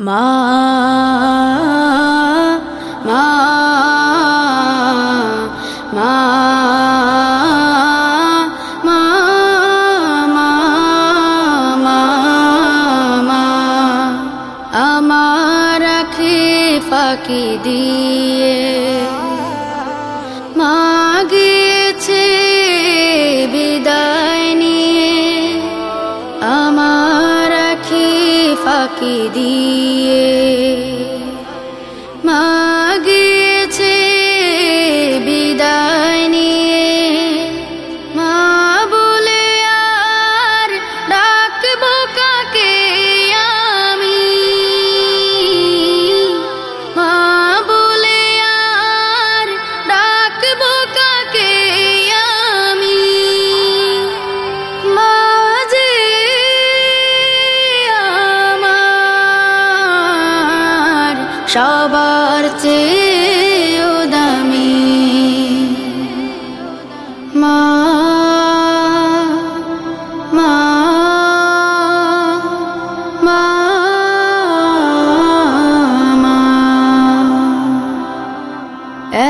মা মা দিয়ে মা বিদায় নিয়ে। আমার আখে ফাঁকি দিয়ে। মা সবার চেয়েও দামি। মা মা মা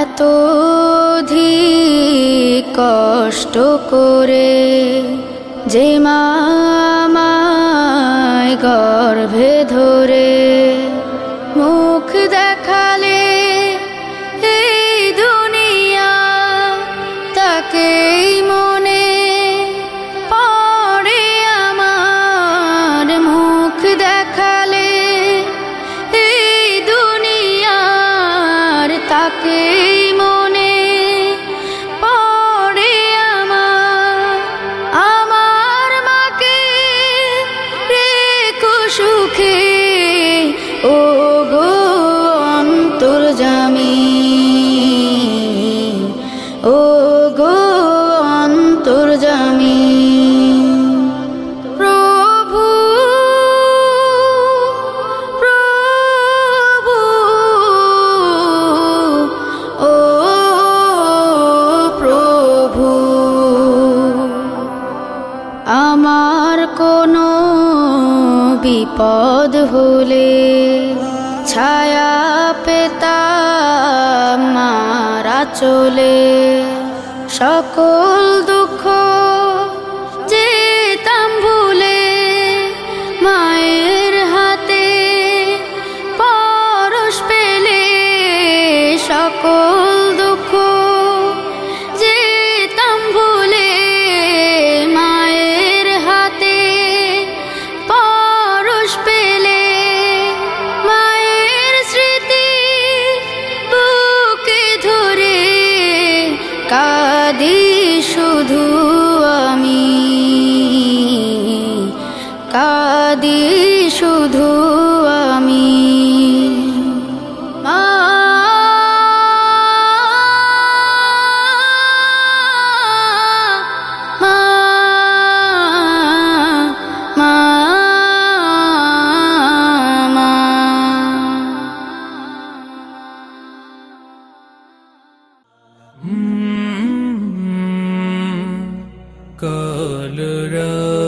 এত অধিক কষ্ট করে যে মা গর্ভে ধরে বিপদ হলে ছায়া পেতা মারা চলে। সকল দুঃখ সকল রা